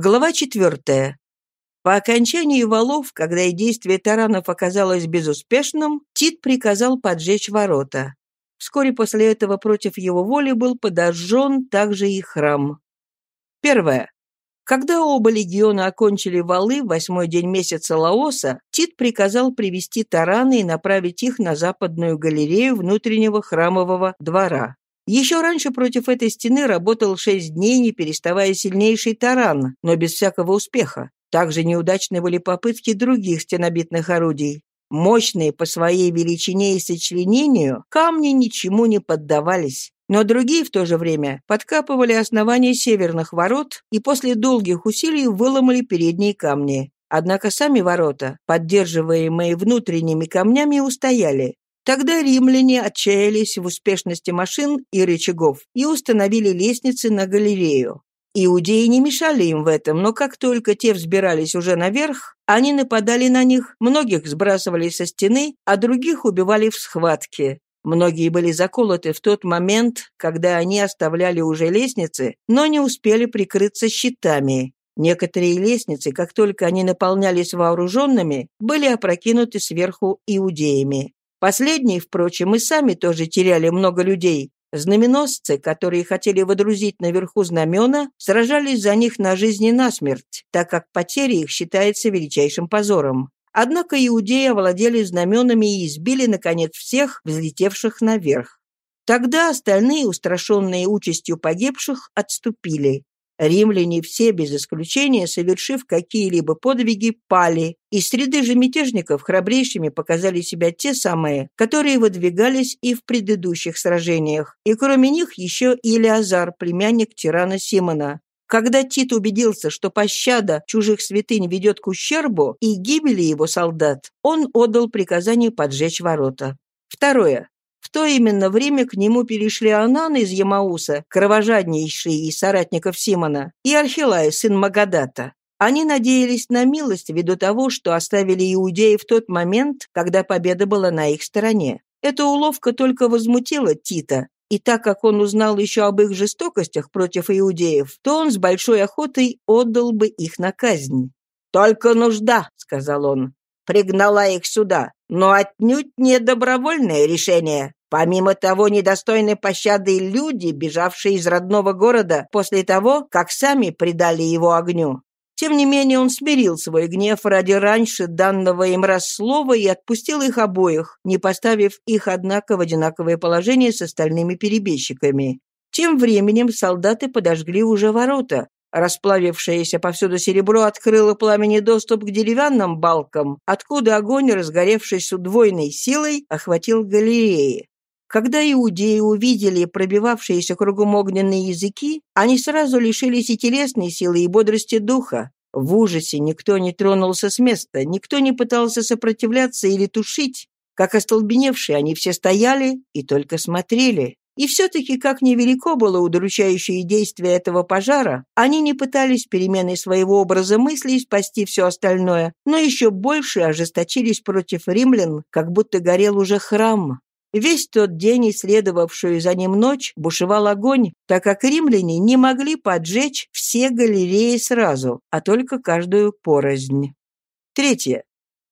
Глава четвертая. По окончании валов, когда и действие таранов оказалось безуспешным, Тит приказал поджечь ворота. Вскоре после этого против его воли был подожжен также и храм. Первое. Когда оба легиона окончили валы восьмой день месяца Лаоса, Тит приказал привести тараны и направить их на западную галерею внутреннего храмового двора. Еще раньше против этой стены работал шесть дней, не переставая сильнейший таран, но без всякого успеха. Также неудачны были попытки других стенобитных орудий. Мощные по своей величине и сочленению, камни ничему не поддавались. Но другие в то же время подкапывали основания северных ворот и после долгих усилий выломали передние камни. Однако сами ворота, поддерживаемые внутренними камнями, устояли. Тогда римляне отчаялись в успешности машин и рычагов и установили лестницы на галерею. Иудеи не мешали им в этом, но как только те взбирались уже наверх, они нападали на них, многих сбрасывали со стены, а других убивали в схватке. Многие были заколоты в тот момент, когда они оставляли уже лестницы, но не успели прикрыться щитами. Некоторые лестницы, как только они наполнялись вооруженными, были опрокинуты сверху иудеями. Последние, впрочем, и сами тоже теряли много людей, Знаменосцы, которые хотели водрузить наверху знамена, сражались за них на жизнь и на смерть, так как потеря их считается величайшим позором. Однако иудеи овладели знаменами и избили, наконец, всех, взлетевших наверх. Тогда остальные, устрашенные участью погибших, отступили. Римляне все, без исключения, совершив какие-либо подвиги, пали, и среды же мятежников храбрейшими показали себя те самые, которые выдвигались и в предыдущих сражениях, и кроме них еще Илиазар, племянник тирана Симона. Когда Тит убедился, что пощада чужих святынь ведет к ущербу и гибели его солдат, он отдал приказание поджечь ворота. Второе. В то именно время к нему перешли Анан из Ямауса, кровожаднейший из соратников Симона, и Архилай, сын Магадата. Они надеялись на милость ввиду того, что оставили иудеи в тот момент, когда победа была на их стороне. Эта уловка только возмутила Тита, и так как он узнал еще об их жестокостях против иудеев, то он с большой охотой отдал бы их на казнь. «Только нужда», — сказал он, — «пригнала их сюда, но отнюдь не добровольное решение. Помимо того, недостойны пощады люди, бежавшие из родного города после того, как сами предали его огню. Тем не менее он смирил свой гнев ради раньше данного им раз слова и отпустил их обоих, не поставив их, однако, в одинаковое положение с остальными перебежчиками. Тем временем солдаты подожгли уже ворота, Расплавившееся повсюду серебро открыло пламени доступ к деревянным балкам, откуда огонь, разгоревшись удвоенной силой, охватил галереи. Когда иудеи увидели пробивавшиеся кругом огненные языки, они сразу лишились и телесной силы, и бодрости духа. В ужасе никто не тронулся с места, никто не пытался сопротивляться или тушить. Как остолбеневшие, они все стояли и только смотрели. И все-таки, как невелико было удручающее действие этого пожара, они не пытались переменой своего образа мыслей спасти все остальное, но еще больше ожесточились против римлян, как будто горел уже храм. Весь тот день и следовавшую за ним ночь бушевал огонь, так как римляне не могли поджечь все галереи сразу, а только каждую порознь. Третье.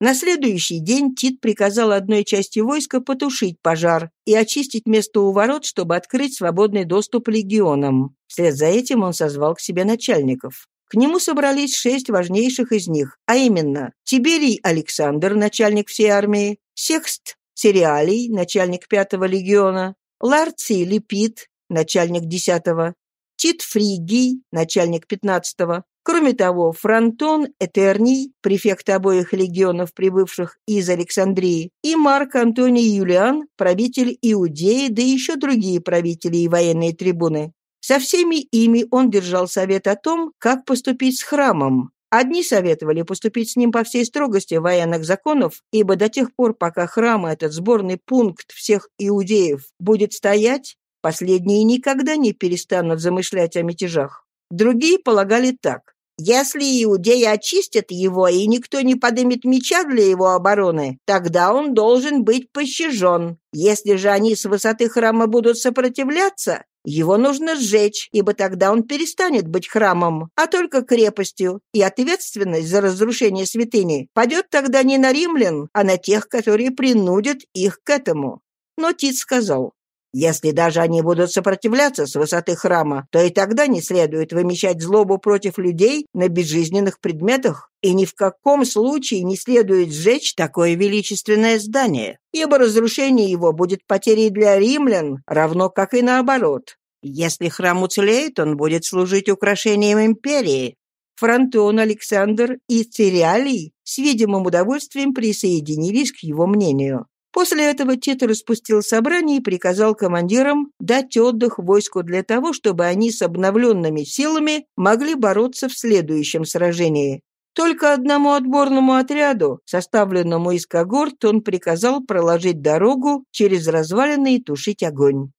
На следующий день Тит приказал одной части войска потушить пожар и очистить место у ворот, чтобы открыть свободный доступ легионам. Вслед за этим он созвал к себе начальников. К нему собрались шесть важнейших из них, а именно Тиберий Александр, начальник всей армии, Секст Сериалий, начальник пятого легиона, Ларций Липид, начальник десятого, Тит Фригий, начальник пятнадцатого, Кроме того, Фронтон Этерний, префект обоих легионов, прибывших из Александрии, и Марк Антоний Юлиан, правитель Иудеи, да еще другие правители и военные трибуны. Со всеми ими он держал совет о том, как поступить с храмом. Одни советовали поступить с ним по всей строгости военных законов, ибо до тех пор, пока храм, этот сборный пункт всех иудеев, будет стоять, последние никогда не перестанут замышлять о мятежах. Другие полагали так. Если иудеи очистят его, и никто не подымет меча для его обороны, тогда он должен быть пощажен. Если же они с высоты храма будут сопротивляться, Его нужно сжечь, ибо тогда он перестанет быть храмом, а только крепостью, и ответственность за разрушение святыни падет тогда не на римлян, а на тех, которые принудят их к этому. Но Тит сказал, если даже они будут сопротивляться с высоты храма, то и тогда не следует вымещать злобу против людей на безжизненных предметах, и ни в каком случае не следует сжечь такое величественное здание, ибо разрушение его будет потерей для римлян, равно как и наоборот. Если храм уцелеет, он будет служить украшением империи. Фронтон, Александр и Цириалий с видимым удовольствием присоединились к его мнению. После этого Тит распустил собрание и приказал командирам дать отдых войску для того, чтобы они с обновленными силами могли бороться в следующем сражении. Только одному отборному отряду, составленному из когорт, он приказал проложить дорогу через развалины и тушить огонь.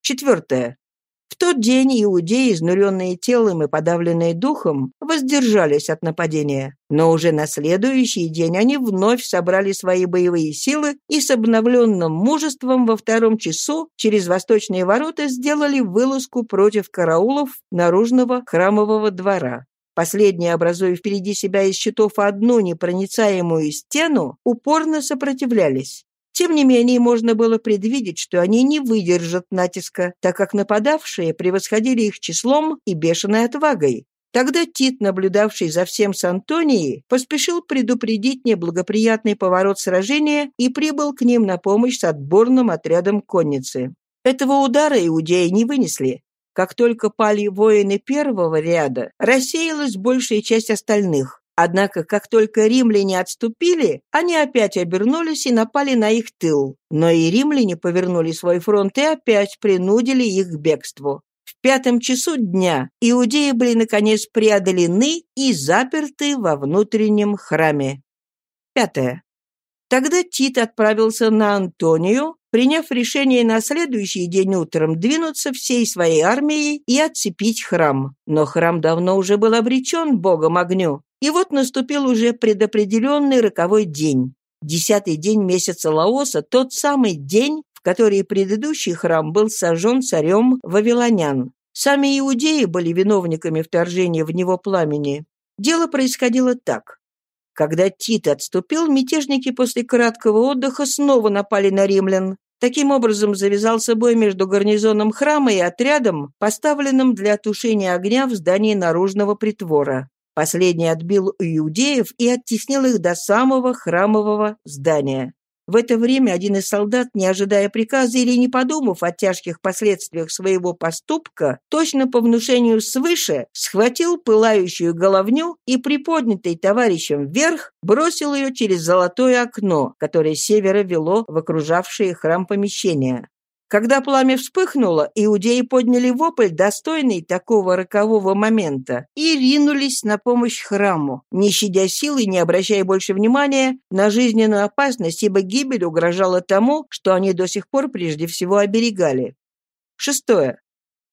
Четвертое. В тот день иудеи, изнуренные телом и подавленные духом, воздержались от нападения. Но уже на следующий день они вновь собрали свои боевые силы и с обновленным мужеством во втором часу через восточные ворота сделали вылазку против караулов наружного храмового двора. Последние, образуя впереди себя из щитов одну непроницаемую стену, упорно сопротивлялись. Тем не менее, можно было предвидеть, что они не выдержат натиска, так как нападавшие превосходили их числом и бешеной отвагой. Тогда Тит, наблюдавший за всем с Антонией, поспешил предупредить неблагоприятный поворот сражения и прибыл к ним на помощь с отборным отрядом конницы. Этого удара иудеи не вынесли. Как только пали воины первого ряда, рассеялась большая часть остальных. Однако, как только римляне отступили, они опять обернулись и напали на их тыл. Но и римляне повернули свой фронт и опять принудили их к бегству. В пятом часу дня иудеи были, наконец, преодолены и заперты во внутреннем храме. Пятое. Тогда Тит отправился на Антонию, приняв решение на следующий день утром двинуться всей своей армией и отцепить храм. Но храм давно уже был обречен богом огню. И вот наступил уже предопределенный роковой день. Десятый день месяца Лаоса, тот самый день, в который предыдущий храм был сожжен царем Вавилонян. Сами иудеи были виновниками вторжения в него пламени. Дело происходило так. Когда Тит отступил, мятежники после краткого отдыха снова напали на римлян. Таким образом завязался бой между гарнизоном храма и отрядом, поставленным для тушения огня в здании наружного притвора. Последний отбил иудеев и оттеснил их до самого храмового здания. В это время один из солдат, не ожидая приказа или не подумав о тяжких последствиях своего поступка, точно по внушению свыше схватил пылающую головню и, приподнятый товарищем вверх, бросил ее через золотое окно, которое с севера вело в окружавшие храм помещения. Когда пламя вспыхнуло, иудеи подняли вопль, достойный такого рокового момента, и ринулись на помощь храму, не щадя сил и не обращая больше внимания на жизненную опасность, ибо гибель угрожала тому, что они до сих пор прежде всего оберегали. Шестое.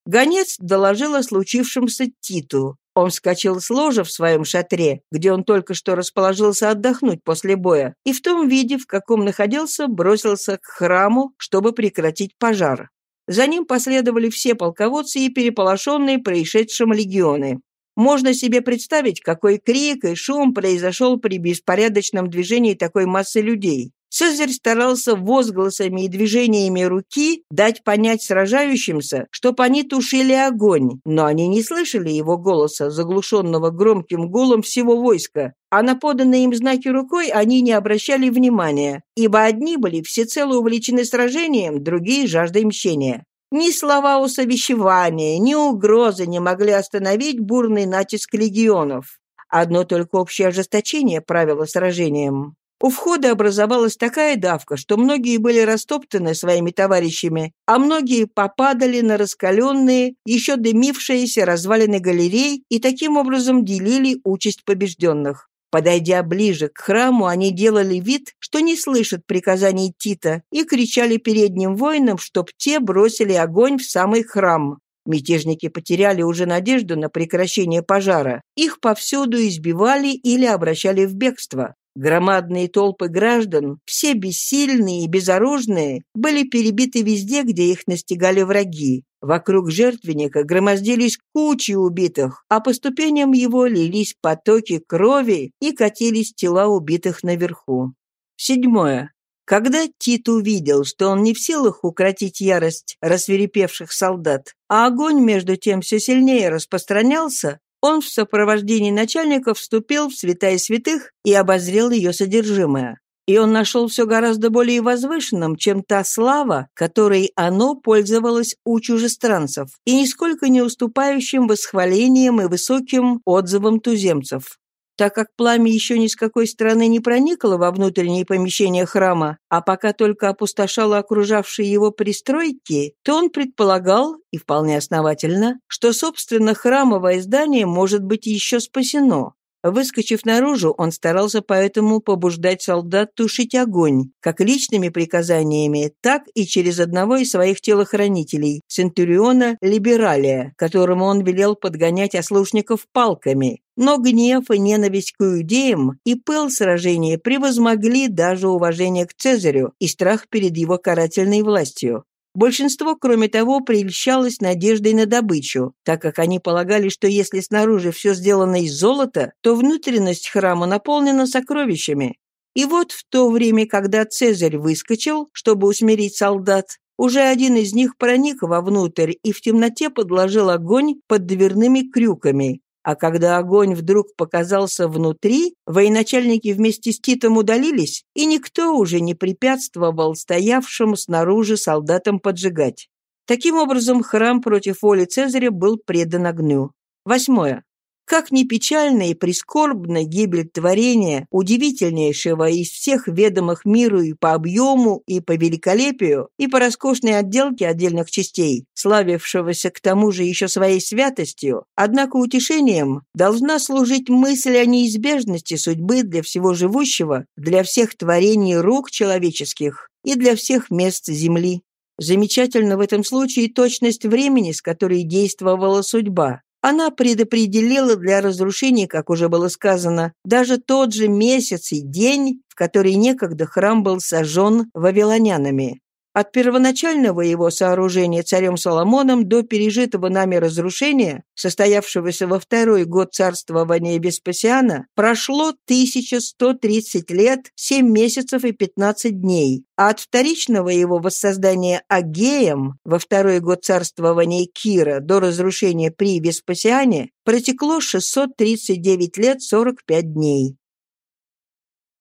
Гонец доложил о случившемся Титу. Он вскочил с ложа в своем шатре, где он только что расположился отдохнуть после боя, и в том виде, в каком находился, бросился к храму, чтобы прекратить пожар. За ним последовали все полководцы и переполошенные происшедшим легионы. Можно себе представить, какой крик и шум произошел при беспорядочном движении такой массы людей. Цезарь старался возгласами и движениями руки дать понять сражающимся, чтоб они тушили огонь, но они не слышали его голоса, заглушенного громким гулом всего войска, а на поданные им знаки рукой они не обращали внимания, ибо одни были всецело увлечены сражением, другие — жаждой мщения. Ни слова усовещевания, ни угрозы не могли остановить бурный натиск легионов. Одно только общее ожесточение правило сражением. У входа образовалась такая давка, что многие были растоптаны своими товарищами, а многие попадали на раскаленные, еще дымившиеся развалины галерей и таким образом делили участь побежденных. Подойдя ближе к храму, они делали вид, что не слышат приказаний Тита, и кричали передним воинам, чтоб те бросили огонь в самый храм. Мятежники потеряли уже надежду на прекращение пожара. Их повсюду избивали или обращали в бегство. Громадные толпы граждан, все бессильные и безоружные, были перебиты везде, где их настигали враги. Вокруг жертвенника громоздились кучи убитых, а по ступеням его лились потоки крови и катились тела убитых наверху. Седьмое. Когда Тит увидел, что он не в силах укротить ярость рассверепевших солдат, а огонь между тем все сильнее распространялся, он в сопровождении начальника вступил в святая святых и обозрел ее содержимое. И он нашел все гораздо более возвышенным, чем та слава, которой оно пользовалось у чужестранцев, и нисколько не уступающим восхвалениям и высоким отзывам туземцев. Так как пламя еще ни с какой стороны не проникло во внутренние помещения храма, а пока только опустошало окружавшие его пристройки, то он предполагал, и вполне основательно, что, собственно, храмовое здание может быть еще спасено. Выскочив наружу, он старался поэтому побуждать солдат тушить огонь, как личными приказаниями, так и через одного из своих телохранителей, Центуриона Либералия, которому он велел подгонять ослушников палками. Но гнев и ненависть к иудеям и пыл сражения превозмогли даже уважение к Цезарю и страх перед его карательной властью. Большинство, кроме того, прельщалось надеждой на добычу, так как они полагали, что если снаружи все сделано из золота, то внутренность храма наполнена сокровищами. И вот в то время, когда Цезарь выскочил, чтобы усмирить солдат, уже один из них проник вовнутрь и в темноте подложил огонь под дверными крюками, а когда огонь вдруг показался внутри, военачальники вместе с Титом удалились, и никто уже не препятствовал стоявшим снаружи солдатам поджигать. Таким образом, храм против воли Цезаря был предан огню. Восьмое. Как ни печальна и прискорбна гибель творения, удивительнейшего из всех ведомых миру и по объему, и по великолепию, и по роскошной отделке отдельных частей, славившегося к тому же еще своей святостью, однако утешением должна служить мысль о неизбежности судьбы для всего живущего, для всех творений рук человеческих и для всех мест земли. Замечательно в этом случае точность времени, с которой действовала судьба. Она предопределила для разрушения, как уже было сказано, даже тот же месяц и день, в который некогда храм был сожжен вавилонянами. От первоначального его сооружения царем Соломоном до пережитого нами разрушения, состоявшегося во второй год царствования Веспасиана, прошло 1130 лет, 7 месяцев и 15 дней, а от вторичного его воссоздания Агеем во второй год царствования Кира до разрушения при Веспасиане протекло 639 лет 45 дней.